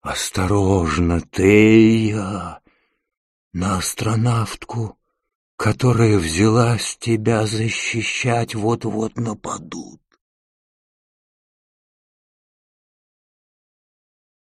Осторожно, Тея, на астронавтку, которая взялась тебя защищать, вот-вот нападу.